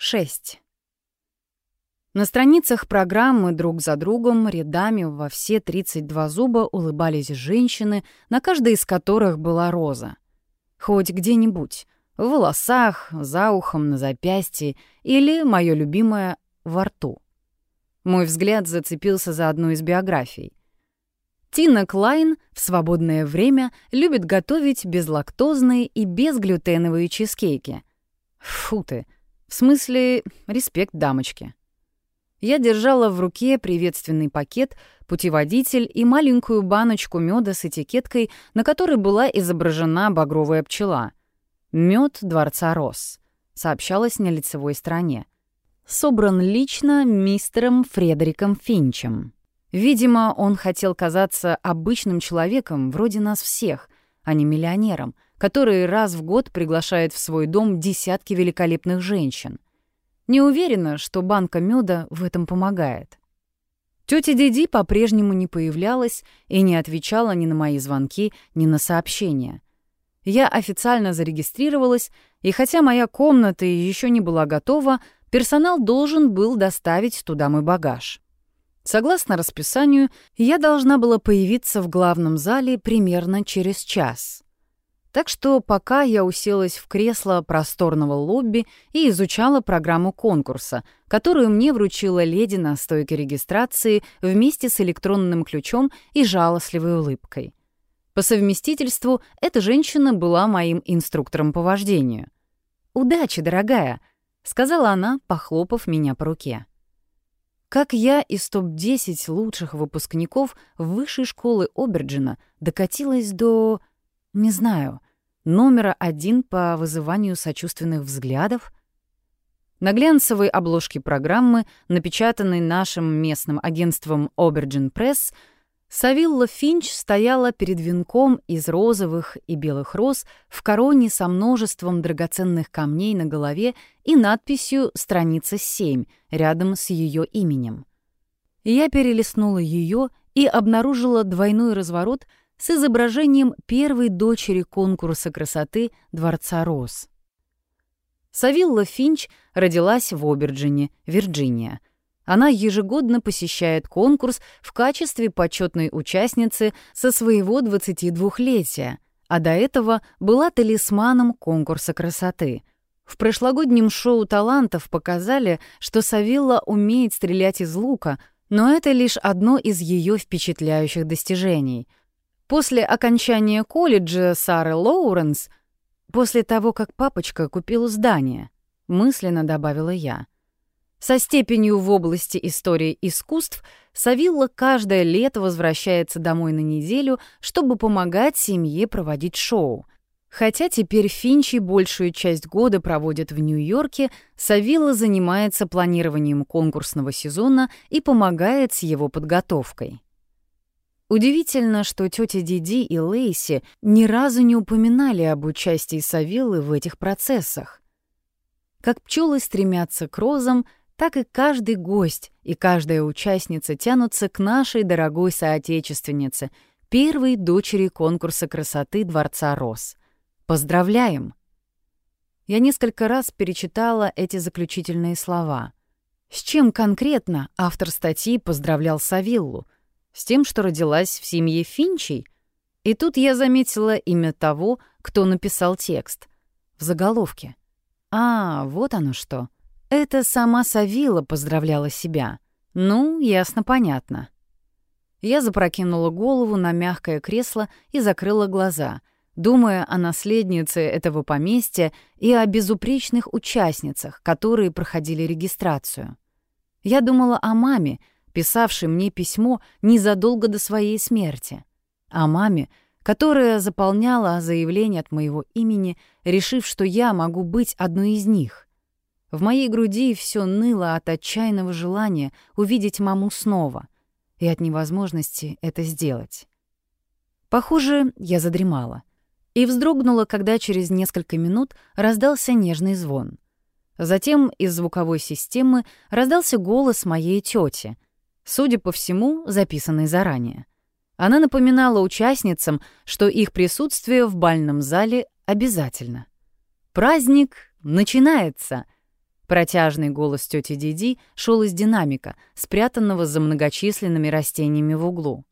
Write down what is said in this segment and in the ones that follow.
6. На страницах программы друг за другом рядами во все 32 зуба улыбались женщины, на каждой из которых была роза. Хоть где-нибудь, в волосах, за ухом, на запястье или, мое любимое, во рту. Мой взгляд зацепился за одну из биографий. Тина Клайн в свободное время любит готовить безлактозные и безглютеновые чизкейки. Фу ты! В смысле, респект дамочке. Я держала в руке приветственный пакет, путеводитель и маленькую баночку меда с этикеткой, на которой была изображена багровая пчела. Мед Дворца Рос, сообщалось на лицевой стороне. Собран лично мистером Фредериком Финчем. Видимо, он хотел казаться обычным человеком, вроде нас всех, а не миллионером — который раз в год приглашает в свой дом десятки великолепных женщин. Не уверена, что банка меда в этом помогает. Тётя Диди по-прежнему не появлялась и не отвечала ни на мои звонки, ни на сообщения. Я официально зарегистрировалась, и хотя моя комната еще не была готова, персонал должен был доставить туда мой багаж. Согласно расписанию, я должна была появиться в главном зале примерно через час. Так что пока я уселась в кресло просторного лобби и изучала программу конкурса, которую мне вручила леди на стойке регистрации вместе с электронным ключом и жалостливой улыбкой. По совместительству эта женщина была моим инструктором по вождению. «Удачи, дорогая», — сказала она, похлопав меня по руке. Как я из топ-10 лучших выпускников высшей школы Оберджина докатилась до не знаю, номера один по вызыванию сочувственных взглядов? На глянцевой обложке программы, напечатанной нашим местным агентством Aubergine Press, Савилла Финч стояла перед венком из розовых и белых роз в короне со множеством драгоценных камней на голове и надписью «Страница 7» рядом с ее именем. Я перелистнула ее и обнаружила двойной разворот — с изображением первой дочери конкурса красоты Дворца Роз. Савилла Финч родилась в Оберджине, Вирджиния. Она ежегодно посещает конкурс в качестве почетной участницы со своего 22-летия, а до этого была талисманом конкурса красоты. В прошлогоднем шоу талантов показали, что Савилла умеет стрелять из лука, но это лишь одно из ее впечатляющих достижений — После окончания колледжа Сары Лоуренс, после того, как папочка купил здание, мысленно добавила я. Со степенью в области истории искусств Савилла каждое лето возвращается домой на неделю, чтобы помогать семье проводить шоу. Хотя теперь Финчи большую часть года проводит в Нью-Йорке, Савилла занимается планированием конкурсного сезона и помогает с его подготовкой. Удивительно, что тетя Диди и Лейси ни разу не упоминали об участии Савиллы в этих процессах. Как пчелы стремятся к розам, так и каждый гость и каждая участница тянутся к нашей дорогой соотечественнице, первой дочери конкурса красоты Дворца Роз. Поздравляем! Я несколько раз перечитала эти заключительные слова. С чем конкретно автор статьи поздравлял Савиллу — с тем, что родилась в семье Финчей? И тут я заметила имя того, кто написал текст. В заголовке. А, вот оно что. Это сама Савила поздравляла себя. Ну, ясно-понятно. Я запрокинула голову на мягкое кресло и закрыла глаза, думая о наследнице этого поместья и о безупречных участницах, которые проходили регистрацию. Я думала о маме, писавший мне письмо незадолго до своей смерти, о маме, которая заполняла заявление от моего имени, решив, что я могу быть одной из них. В моей груди все ныло от отчаянного желания увидеть маму снова и от невозможности это сделать. Похоже, я задремала и вздрогнула, когда через несколько минут раздался нежный звон. Затем из звуковой системы раздался голос моей тети — судя по всему, записанный заранее. Она напоминала участницам, что их присутствие в бальном зале обязательно. «Праздник начинается!» Протяжный голос тети Диди шел из динамика, спрятанного за многочисленными растениями в углу.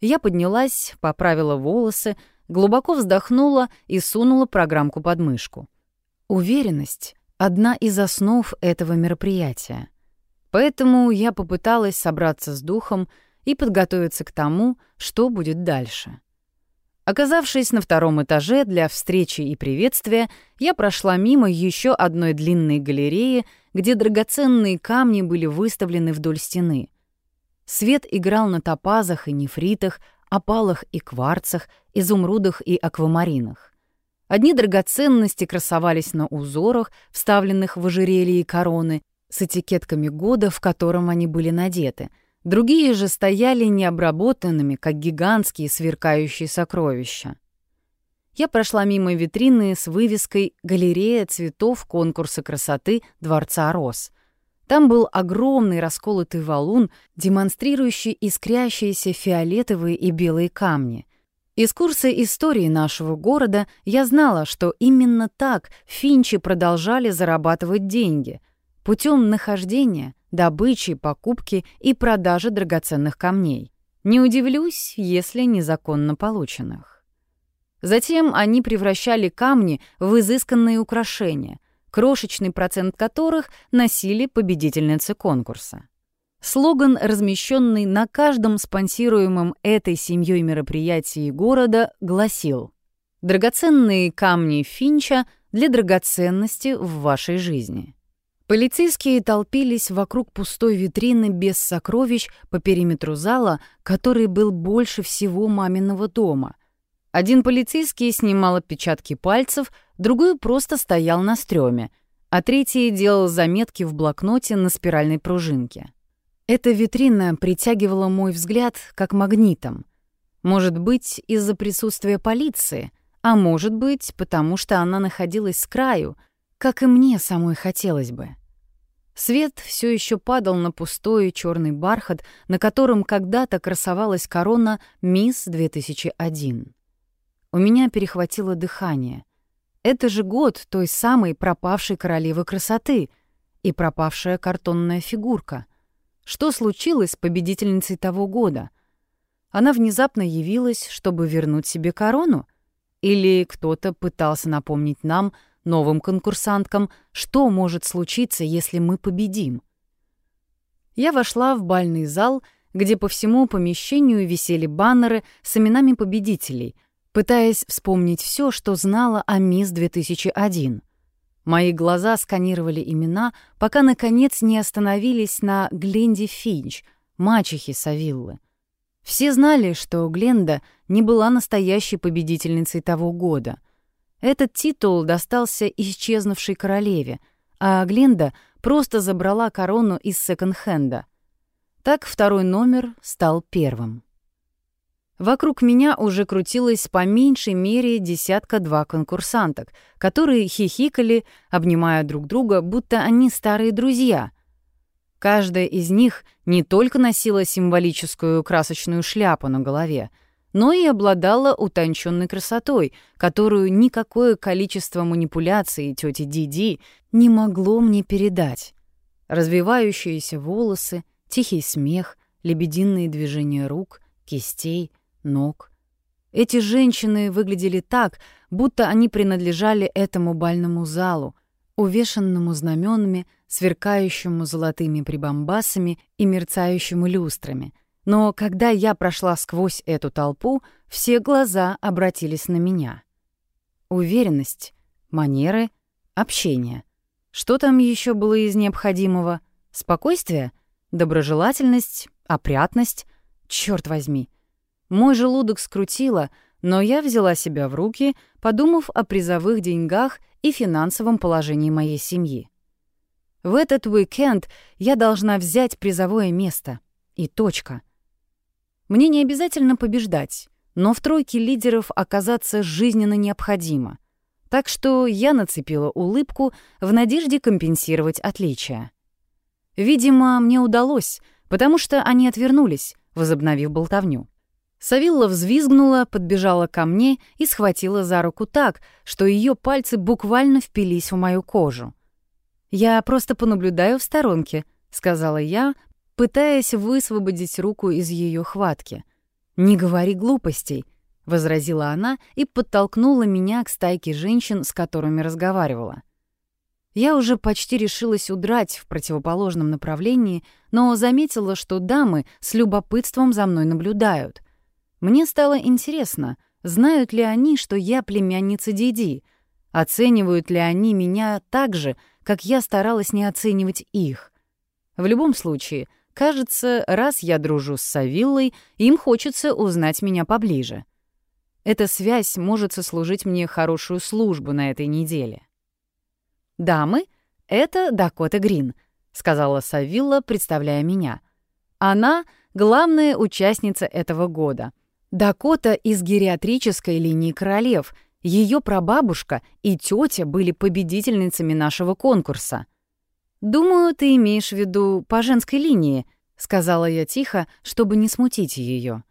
Я поднялась, поправила волосы, глубоко вздохнула и сунула программку под мышку. Уверенность — одна из основ этого мероприятия. Поэтому я попыталась собраться с духом и подготовиться к тому, что будет дальше. Оказавшись на втором этаже для встречи и приветствия, я прошла мимо еще одной длинной галереи, где драгоценные камни были выставлены вдоль стены. Свет играл на топазах и нефритах, опалах и кварцах, изумрудах и аквамаринах. Одни драгоценности красовались на узорах, вставленных в ожерелье и короны, с этикетками года, в котором они были надеты — Другие же стояли необработанными, как гигантские сверкающие сокровища. Я прошла мимо витрины с вывеской «Галерея цветов конкурса красоты Дворца Рос». Там был огромный расколотый валун, демонстрирующий искрящиеся фиолетовые и белые камни. Из курса истории нашего города я знала, что именно так финчи продолжали зарабатывать деньги — путем нахождения, добычи, покупки и продажи драгоценных камней. Не удивлюсь, если незаконно полученных. Затем они превращали камни в изысканные украшения, крошечный процент которых носили победительницы конкурса. Слоган, размещенный на каждом спонсируемом этой семьей мероприятии города, гласил «Драгоценные камни Финча для драгоценности в вашей жизни». Полицейские толпились вокруг пустой витрины без сокровищ по периметру зала, который был больше всего маминого дома. Один полицейский снимал отпечатки пальцев, другой просто стоял на стреме, а третий делал заметки в блокноте на спиральной пружинке. Эта витрина притягивала мой взгляд как магнитом. Может быть, из-за присутствия полиции, а может быть, потому что она находилась с краю, как и мне самой хотелось бы. Свет все еще падал на пустой черный бархат, на котором когда-то красовалась корона «Мисс 2001». У меня перехватило дыхание. Это же год той самой пропавшей королевы красоты и пропавшая картонная фигурка. Что случилось с победительницей того года? Она внезапно явилась, чтобы вернуть себе корону? Или кто-то пытался напомнить нам — новым конкурсанткам, что может случиться, если мы победим. Я вошла в бальный зал, где по всему помещению висели баннеры с именами победителей, пытаясь вспомнить все, что знала о Мисс 2001. Мои глаза сканировали имена, пока, наконец, не остановились на Гленде Финч, мачехе Савиллы. Все знали, что Гленда не была настоящей победительницей того года — этот титул достался исчезнувшей королеве, а Гленда просто забрала корону из секонд-хенда. Так второй номер стал первым. Вокруг меня уже крутилось по меньшей мере десятка-два конкурсанток, которые хихикали, обнимая друг друга, будто они старые друзья. Каждая из них не только носила символическую красочную шляпу на голове — но и обладала утонченной красотой, которую никакое количество манипуляций тети Диди не могло мне передать. Развивающиеся волосы, тихий смех, лебединые движения рук, кистей, ног. Эти женщины выглядели так, будто они принадлежали этому бальному залу, увешанному знаменами, сверкающему золотыми прибамбасами и мерцающему люстрами — но когда я прошла сквозь эту толпу, все глаза обратились на меня. Уверенность, манеры, общение. Что там еще было из необходимого? Спокойствие, доброжелательность, опрятность. Черт возьми. Мой желудок скрутило, но я взяла себя в руки, подумав о призовых деньгах и финансовом положении моей семьи. В этот уикенд я должна взять призовое место. И точка. Мне не обязательно побеждать, но в тройке лидеров оказаться жизненно необходимо. Так что я нацепила улыбку в надежде компенсировать отличия. Видимо, мне удалось, потому что они отвернулись, возобновив болтовню. Савилла взвизгнула, подбежала ко мне и схватила за руку так, что ее пальцы буквально впились в мою кожу. «Я просто понаблюдаю в сторонке», — сказала я, пытаясь высвободить руку из ее хватки. «Не говори глупостей», — возразила она и подтолкнула меня к стайке женщин, с которыми разговаривала. Я уже почти решилась удрать в противоположном направлении, но заметила, что дамы с любопытством за мной наблюдают. Мне стало интересно, знают ли они, что я племянница Диди, оценивают ли они меня так же, как я старалась не оценивать их. В любом случае, кажется, раз я дружу с Савиллой, им хочется узнать меня поближе. Эта связь может сослужить мне хорошую службу на этой неделе. «Дамы, это Дакота Грин», — сказала Савилла, представляя меня. «Она — главная участница этого года. Дакота из гериатрической линии королев. Ее прабабушка и тетя были победительницами нашего конкурса». «Думаю, ты имеешь в виду по женской линии», — сказала я тихо, чтобы не смутить ее.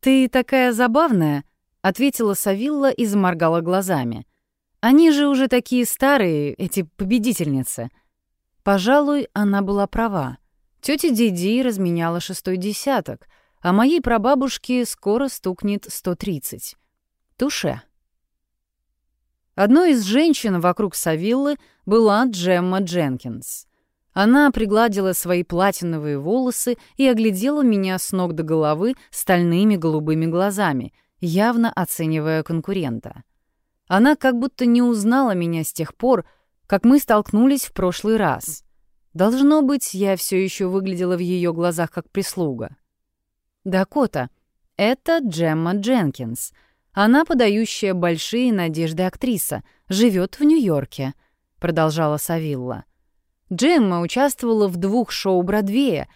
«Ты такая забавная», — ответила Савилла и заморгала глазами. Они же уже такие старые, эти победительницы. Пожалуй, она была права. Тётя Диди разменяла шестой десяток, а моей прабабушке скоро стукнет 130. Туше. Одной из женщин вокруг Савиллы была Джемма Дженкинс. Она пригладила свои платиновые волосы и оглядела меня с ног до головы стальными голубыми глазами, явно оценивая конкурента. Она как будто не узнала меня с тех пор, как мы столкнулись в прошлый раз. Должно быть, я все еще выглядела в ее глазах как прислуга. Дакота — это Джемма Дженкинс. Она подающая большие надежды актриса, живет в Нью-Йорке, продолжала Савилла. Джемма участвовала в двух шоу Бродвея,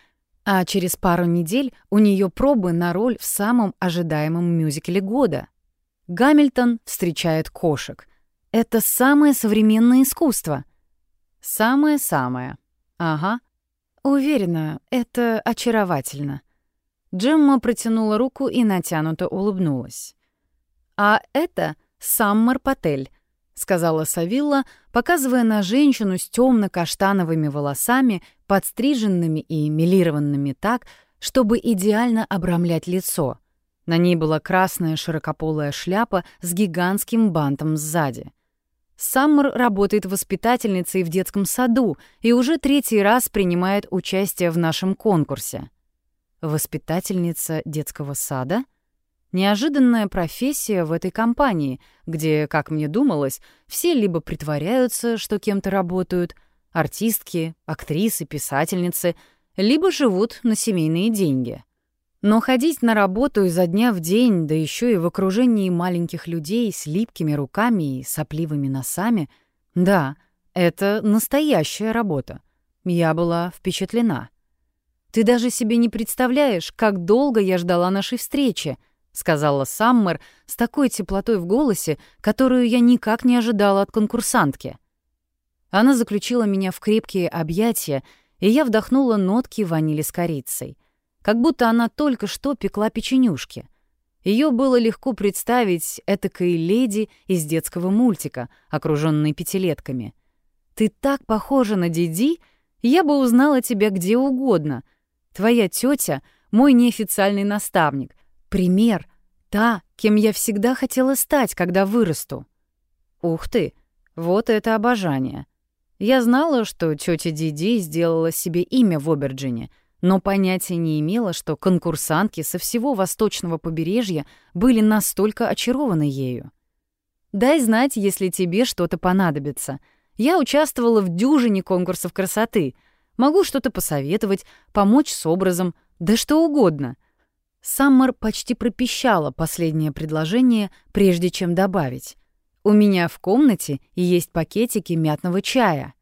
а через пару недель у нее пробы на роль в самом ожидаемом мюзикле года. Гамильтон встречает кошек. Это самое современное искусство. Самое-самое. Ага. Уверена, это очаровательно. Джемма протянула руку и натянуто улыбнулась. «А это Саммер Патель», — сказала Савилла, показывая на женщину с темно каштановыми волосами, подстриженными и милированными так, чтобы идеально обрамлять лицо. На ней была красная широкополая шляпа с гигантским бантом сзади. Саммер работает воспитательницей в детском саду и уже третий раз принимает участие в нашем конкурсе. Воспитательница детского сада? Неожиданная профессия в этой компании, где, как мне думалось, все либо притворяются, что кем-то работают, артистки, актрисы, писательницы, либо живут на семейные деньги — но ходить на работу изо дня в день, да еще и в окружении маленьких людей с липкими руками и сопливыми носами, да, это настоящая работа. Я была впечатлена. «Ты даже себе не представляешь, как долго я ждала нашей встречи», — сказала Саммер с такой теплотой в голосе, которую я никак не ожидала от конкурсантки. Она заключила меня в крепкие объятия, и я вдохнула нотки ванили с корицей как будто она только что пекла печенюшки. Ее было легко представить этакой леди из детского мультика, окруженной пятилетками. «Ты так похожа на Диди, я бы узнала тебя где угодно. Твоя тетя — мой неофициальный наставник, пример, та, кем я всегда хотела стать, когда вырасту». «Ух ты, вот это обожание!» Я знала, что тетя Диди сделала себе имя в Оберджине — но понятия не имела, что конкурсантки со всего восточного побережья были настолько очарованы ею. «Дай знать, если тебе что-то понадобится. Я участвовала в дюжине конкурсов красоты. Могу что-то посоветовать, помочь с образом, да что угодно». Саммер почти пропищала последнее предложение, прежде чем добавить. «У меня в комнате есть пакетики мятного чая».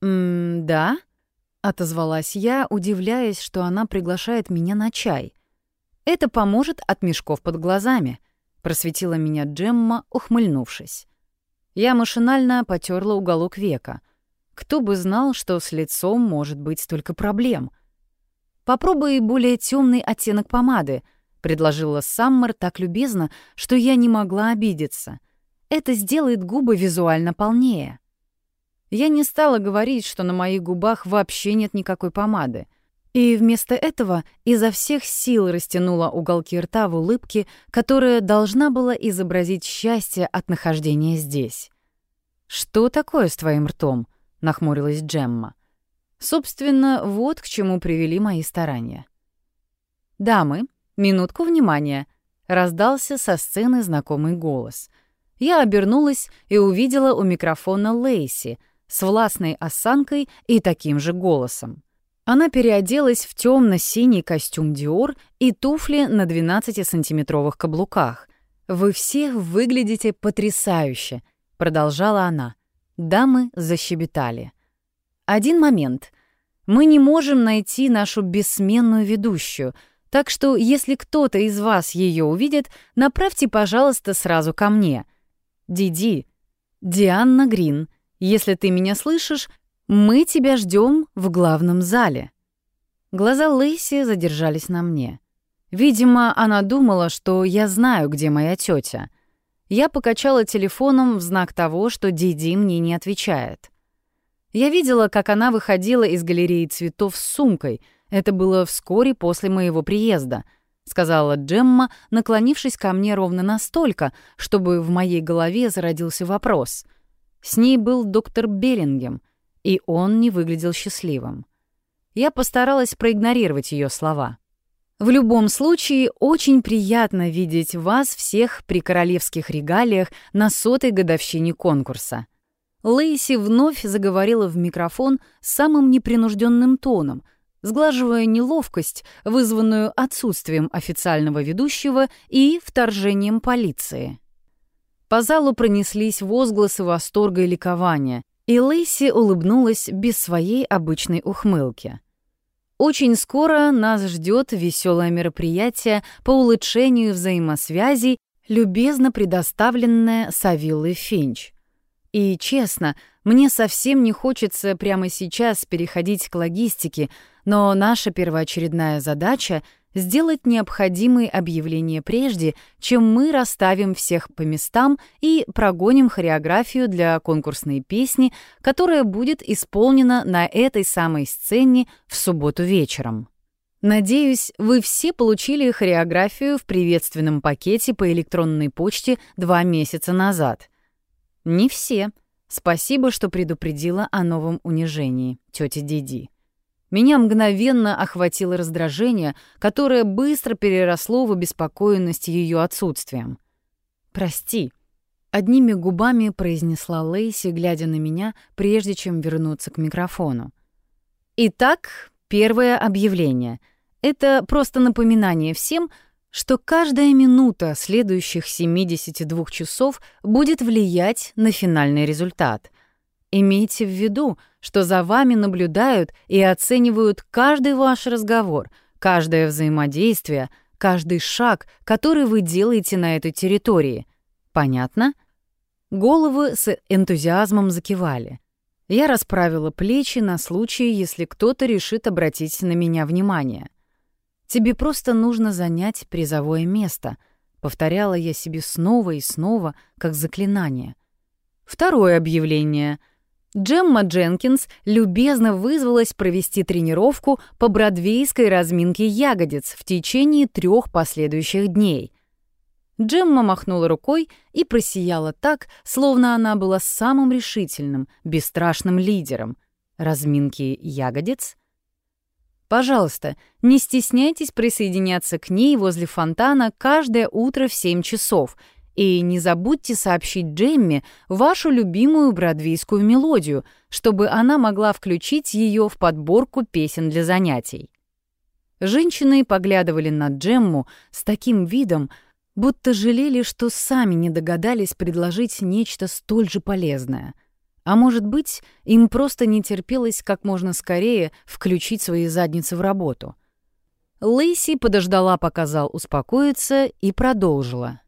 «М-да?» Отозвалась я, удивляясь, что она приглашает меня на чай. «Это поможет от мешков под глазами», — просветила меня Джемма, ухмыльнувшись. Я машинально потерла уголок века. Кто бы знал, что с лицом может быть столько проблем. «Попробуй более темный оттенок помады», — предложила Саммер так любезно, что я не могла обидеться. «Это сделает губы визуально полнее». Я не стала говорить, что на моих губах вообще нет никакой помады. И вместо этого изо всех сил растянула уголки рта в улыбке, которая должна была изобразить счастье от нахождения здесь. «Что такое с твоим ртом?» — нахмурилась Джемма. Собственно, вот к чему привели мои старания. «Дамы, минутку внимания!» — раздался со сцены знакомый голос. Я обернулась и увидела у микрофона Лейси с властной осанкой и таким же голосом. Она переоделась в темно-синий костюм Диор и туфли на 12-сантиметровых каблуках. «Вы все выглядите потрясающе», — продолжала она. Дамы защебетали. «Один момент. Мы не можем найти нашу бессменную ведущую — так что, если кто-то из вас ее увидит, направьте, пожалуйста, сразу ко мне. Диди, Дианна Грин, если ты меня слышишь, мы тебя ждем в главном зале. Глаза Лейси задержались на мне. Видимо, она думала, что я знаю, где моя тетя. Я покачала телефоном в знак того, что Диди мне не отвечает. Я видела, как она выходила из галереи цветов с сумкой — это было вскоре после моего приезда, сказала Джемма, наклонившись ко мне ровно настолько, чтобы в моей голове зародился вопрос. С ней был доктор Берингем, и он не выглядел счастливым. Я постаралась проигнорировать ее слова. В любом случае, очень приятно видеть вас всех при королевских регалиях на сотой годовщине конкурса. Лейси вновь заговорила в микрофон самым непринужденным тоном — сглаживая неловкость, вызванную отсутствием официального ведущего и вторжением полиции. По залу пронеслись возгласы восторга и ликования, и Лейси улыбнулась без своей обычной ухмылки. Очень скоро нас ждет веселое мероприятие по улучшению взаимосвязей, любезно предоставленное Савиллой Финч. И честно, мне совсем не хочется прямо сейчас переходить к логистике, но наша первоочередная задача — сделать необходимые объявления прежде, чем мы расставим всех по местам и прогоним хореографию для конкурсной песни, которая будет исполнена на этой самой сцене в субботу вечером. Надеюсь, вы все получили хореографию в приветственном пакете по электронной почте два месяца назад. Не все — Спасибо, что предупредила о новом унижении, тетя Диди. Меня мгновенно охватило раздражение, которое быстро переросло в обеспокоенность ее отсутствием. «Прости», — одними губами произнесла Лейси, глядя на меня, прежде чем вернуться к микрофону. «Итак, первое объявление. Это просто напоминание всем, что каждая минута следующих 72 часов будет влиять на финальный результат. Имейте в виду, что за вами наблюдают и оценивают каждый ваш разговор, каждое взаимодействие, каждый шаг, который вы делаете на этой территории. Понятно? Головы с энтузиазмом закивали. Я расправила плечи на случай, если кто-то решит обратить на меня внимание. Тебе просто нужно занять призовое место, повторяла я себе снова и снова, как заклинание. Второе объявление. Джемма Дженкинс любезно вызвалась провести тренировку по бродвейской разминке ягодиц в течение трех последующих дней. Джемма махнула рукой и просияла так, словно она была самым решительным, бесстрашным лидером. Разминки ягодиц — Пожалуйста, не стесняйтесь присоединяться к ней возле фонтана каждое утро в 7 часов. И не забудьте сообщить Джемме вашу любимую бродвейскую мелодию, чтобы она могла включить ее в подборку песен для занятий. Женщины поглядывали на Джемму с таким видом, будто жалели, что сами не догадались предложить нечто столь же полезное — а может быть, им просто не терпелось как можно скорее включить свои задницы в работу. Лейси подождала, пока зал успокоится, и продолжила.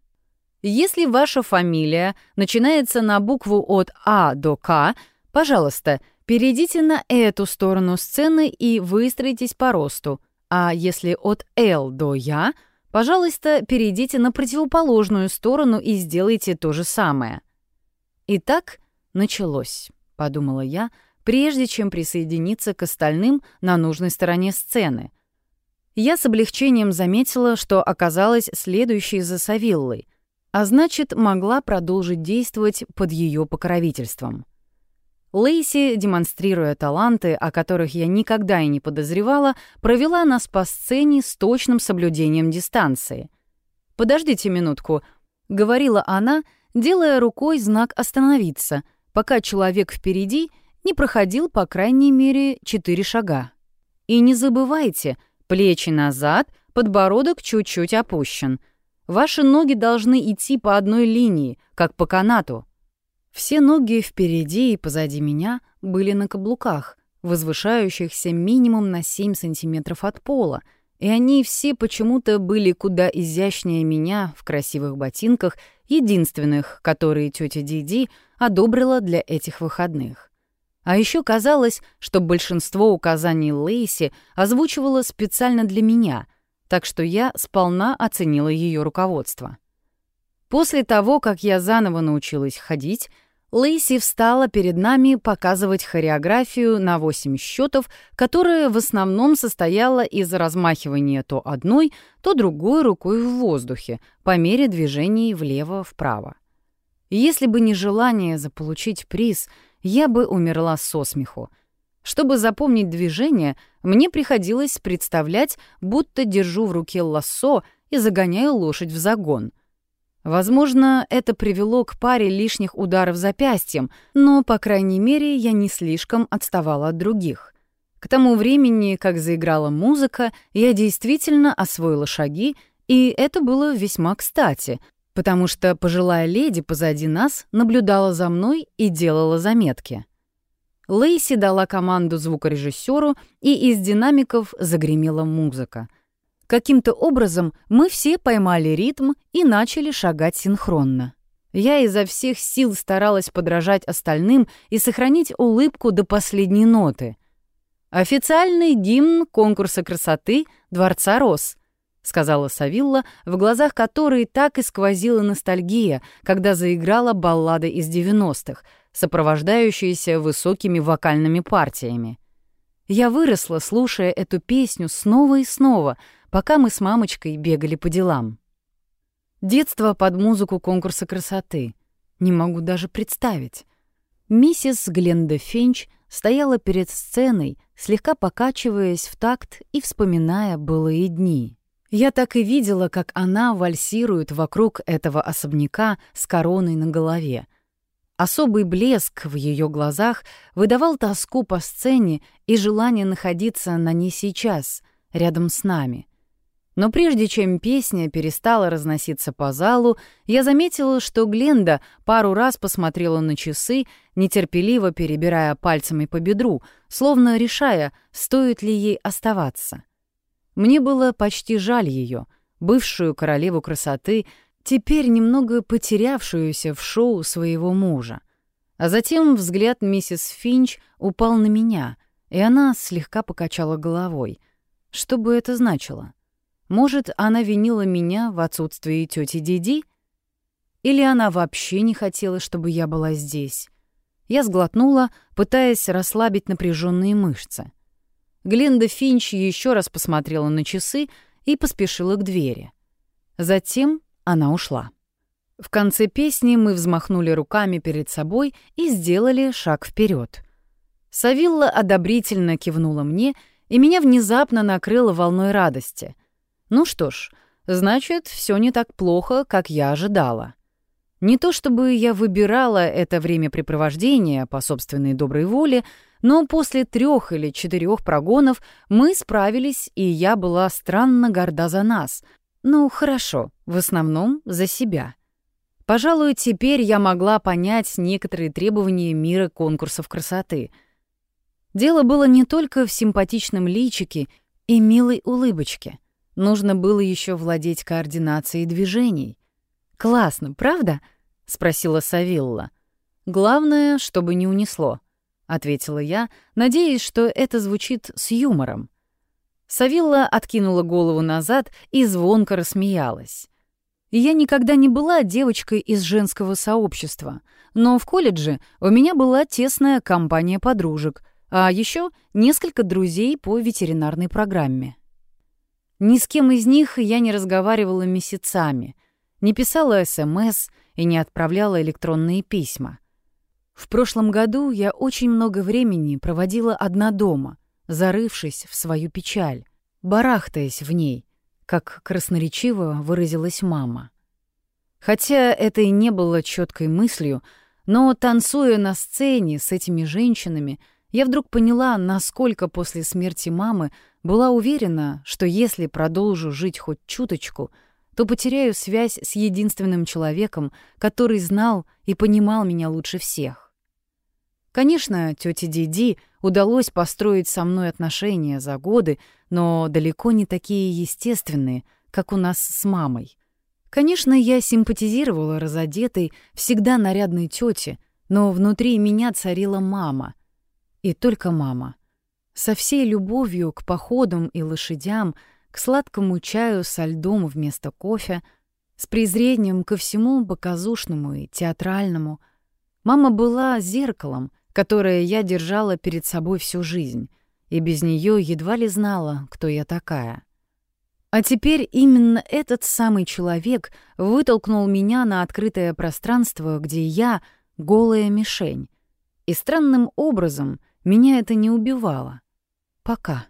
«Если ваша фамилия начинается на букву от А до К, пожалуйста, перейдите на эту сторону сцены и выстроитесь по росту, а если от Л до Я, пожалуйста, перейдите на противоположную сторону и сделайте то же самое». Итак, началось. — подумала я, прежде чем присоединиться к остальным на нужной стороне сцены. Я с облегчением заметила, что оказалась следующей за Савиллой, а значит, могла продолжить действовать под ее покровительством. Лейси, демонстрируя таланты, о которых я никогда и не подозревала, провела нас по сцене с точным соблюдением дистанции. «Подождите минутку», — говорила она, делая рукой знак «остановиться», пока человек впереди не проходил по крайней мере четыре шага. «И не забывайте, плечи назад, подбородок чуть-чуть опущен. Ваши ноги должны идти по одной линии, как по канату». Все ноги впереди и позади меня были на каблуках, возвышающихся минимум на 7 сантиметров от пола, и они все почему-то были куда изящнее меня в красивых ботинках, единственных, которые тетя Диди одобрила для этих выходных. А еще казалось, что большинство указаний Лейси озвучивала специально для меня, так что я сполна оценила ее руководство. После того, как я заново научилась ходить, Лейси встала перед нами показывать хореографию на восемь счетов, которая в основном состояла из размахивания то одной, то другой рукой в воздухе по мере движений влево-вправо. Если бы не желание заполучить приз, я бы умерла со смеху. Чтобы запомнить движение, мне приходилось представлять, будто держу в руке лассо и загоняю лошадь в загон — Возможно, это привело к паре лишних ударов запястьем, но, по крайней мере, я не слишком отставала от других. К тому времени, как заиграла музыка, я действительно освоила шаги, и это было весьма кстати, потому что пожилая леди позади нас наблюдала за мной и делала заметки. Лейси дала команду звукорежиссеру, и из динамиков загремела музыка — Каким-то образом мы все поймали ритм и начали шагать синхронно. Я изо всех сил старалась подражать остальным и сохранить улыбку до последней ноты. «Официальный гимн конкурса красоты Дворца Рос», — сказала Савилла, в глазах которой так и сквозила ностальгия, когда заиграла баллада из 90-х, сопровождающаяся высокими вокальными партиями. Я выросла, слушая эту песню снова и снова — пока мы с мамочкой бегали по делам. Детство под музыку конкурса красоты. Не могу даже представить. Миссис Гленда Финч стояла перед сценой, слегка покачиваясь в такт и вспоминая былые дни. Я так и видела, как она вальсирует вокруг этого особняка с короной на голове. Особый блеск в ее глазах выдавал тоску по сцене и желание находиться на ней сейчас, рядом с нами — но прежде чем песня перестала разноситься по залу, я заметила, что Гленда пару раз посмотрела на часы, нетерпеливо перебирая пальцами по бедру, словно решая, стоит ли ей оставаться. Мне было почти жаль ее, бывшую королеву красоты, теперь немного потерявшуюся в шоу своего мужа. А затем взгляд миссис Финч упал на меня, и она слегка покачала головой. Что бы это значило? Может, она винила меня в отсутствии тети Диди? Или она вообще не хотела, чтобы я была здесь? Я сглотнула, пытаясь расслабить напряженные мышцы. Гленда Финч еще раз посмотрела на часы и поспешила к двери. Затем она ушла. В конце песни мы взмахнули руками перед собой и сделали шаг вперед. Савилла одобрительно кивнула мне, и меня внезапно накрыло волной радости — ну что ж, значит, все не так плохо, как я ожидала. Не то чтобы я выбирала это времяпрепровождение по собственной доброй воле, но после трех или четырех прогонов мы справились, и я была странно горда за нас. Ну, хорошо, в основном за себя. Пожалуй, теперь я могла понять некоторые требования мира конкурсов красоты. Дело было не только в симпатичном личике и милой улыбочке — Нужно было еще владеть координацией движений. «Классно, правда?» — спросила Савилла. «Главное, чтобы не унесло», — ответила я, надеясь, что это звучит с юмором. Савилла откинула голову назад и звонко рассмеялась. Я никогда не была девочкой из женского сообщества, Но в колледже у меня была тесная компания подружек, а еще несколько друзей по ветеринарной программе. Ни с кем из них я не разговаривала месяцами, не писала СМС и не отправляла электронные письма. В прошлом году я очень много времени проводила одна дома, зарывшись в свою печаль, барахтаясь в ней, как красноречиво выразилась мама. Хотя это и не было четкой мыслью, но, танцуя на сцене с этими женщинами, я вдруг поняла, насколько после смерти мамы была уверена, что если продолжу жить хоть чуточку, то потеряю связь с единственным человеком, который знал и понимал меня лучше всех. Конечно, тете Диди удалось построить со мной отношения за годы, но далеко не такие естественные, как у нас с мамой. Конечно, я симпатизировала разодетой, всегда нарядной тете, но внутри меня царила мама. И только мама. Со всей любовью к походам и лошадям, к сладкому чаю со льдом вместо кофе, с презрением ко всему показушному и театральному. Мама была зеркалом, которое я держала перед собой всю жизнь, и без нее едва ли знала, кто я такая. А теперь именно этот самый человек вытолкнул меня на открытое пространство, где я — голая мишень. И странным образом меня это не убивало. Пока.